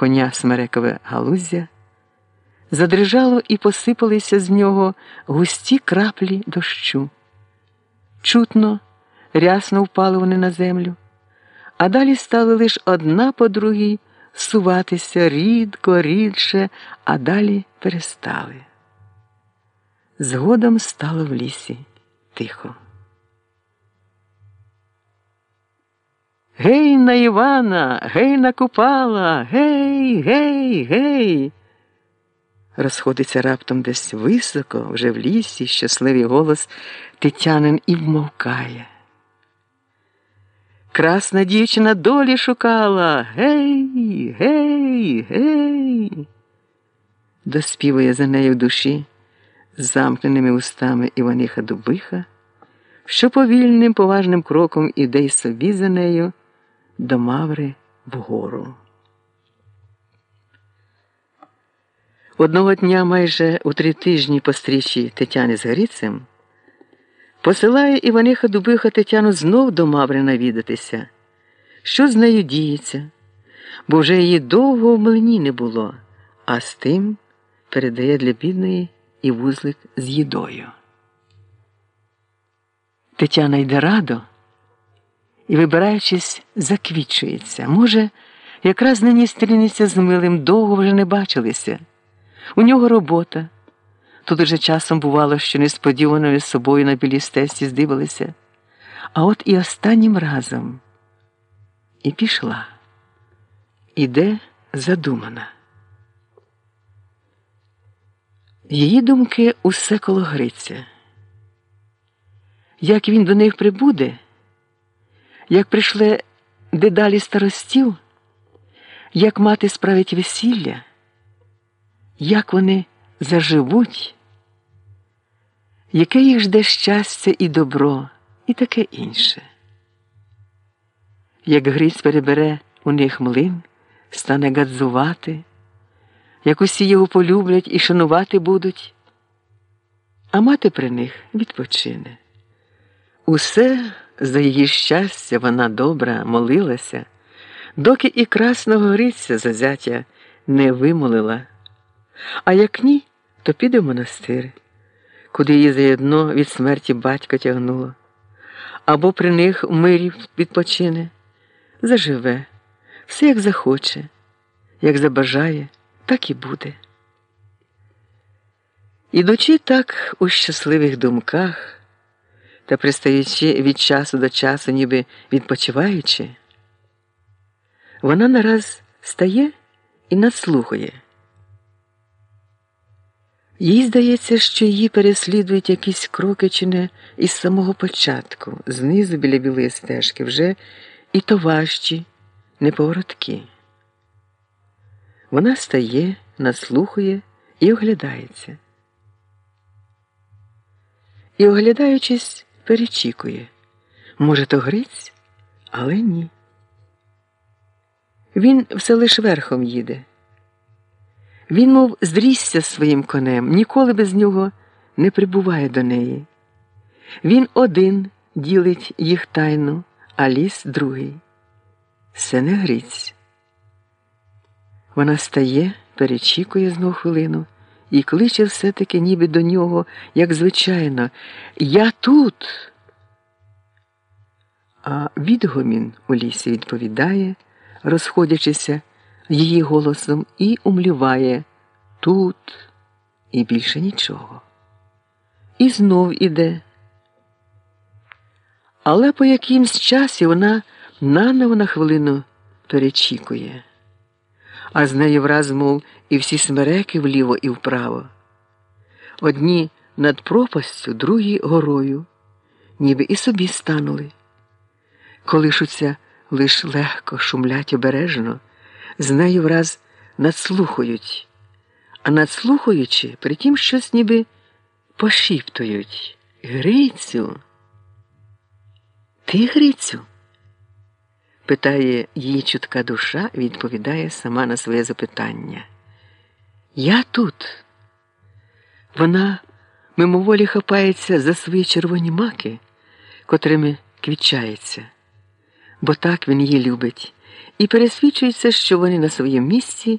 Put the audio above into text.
коня смерекове галуздя, задрижало і посипалися з нього густі краплі дощу. Чутно, рясно впали вони на землю, а далі стали лише одна по другій суватися рідко, рідше, а далі перестали. Згодом стало в лісі тихо. Гей на Івана, гей на Купала, гей, гей, гей. Розходиться раптом десь високо, вже в лісі, щасливий голос Тетянин і вмовкає. Красна дівчина долі шукала. Гей, гей, гей. Доспівує за нею в душі замкненими устами Іваниха Дубиха, що повільним, поважним кроком іде й собі за нею до Маври вгору. Одного дня майже у три тижні по стрічі Тетяни з Грицем посилає Іваниха Дубиха Тетяну знов до Маври навідатися, що з нею діється, бо вже її довго в млині не було, а з тим передає для бідної і вузлик з їдою. Тетяна йде радо і, вибираючись, заквічується. Може, якраз нині стрінеться з милим довго вже не бачилися. У нього робота. Тут уже часом бувало, що несподівано із собою на білій стесті здивилися. А от і останнім разом і пішла, іде задумана. Її думки усе коло Гриця. Як він до них прибуде, як прийшле дедалі старостів, як мати справить весілля, як вони заживуть, яке їх жде щастя і добро, і таке інше. Як Гриць перебере у них млин, стане гадзувати, як усі його полюблять і шанувати будуть, а мати при них відпочине. Усе за її щастя вона добра молилася, доки і красного Гриця зазятя не вимолила. А як ні, то піде в монастир, куди її заєдно від смерті батька тягнуло, або при них в мирі відпочине, заживе, все як захоче, як забажає, так і буде. Ідучи так у щасливих думках та пристаючи від часу до часу, ніби відпочиваючи, вона нараз стає і надслухає. Їй здається, що її переслідують якісь кроки чи не із самого початку, знизу біля білої стежки, вже і то важчі, неповороткі. Вона стає, наслухає і оглядається. І, оглядаючись, перечікує. Може, то Гриць, але ні. Він все лиш верхом їде. Він, мов, зрісся своїм конем, ніколи без нього не прибуває до неї. Він один ділить їх тайну, а ліс другий. Це не Гриць. Вона стає, перечікує знов хвилину і кличе все-таки ніби до нього, як звичайно, Я тут. А відгомін у лісі відповідає, розходячися її голосом і умліває тут і більше нічого. І знов іде. Але по якимсь часі вона наново на хвилину перечікує, а з нею враз, мов, і всі смереки вліво і вправо. Одні над пропастю, другі горою, ніби і собі станули. Колишуться лиш легко, шумлять обережно з нею враз надслухають, а надслухаючи, притім щось ніби пошіптують. Грицю. Ти, Грицю? Питає її чутка душа відповідає сама на своє запитання. Я тут. Вона мимоволі хапається за свої червоні маки, котрими квічається, бо так він її любить і пересвідчується, що вони на своєму місці.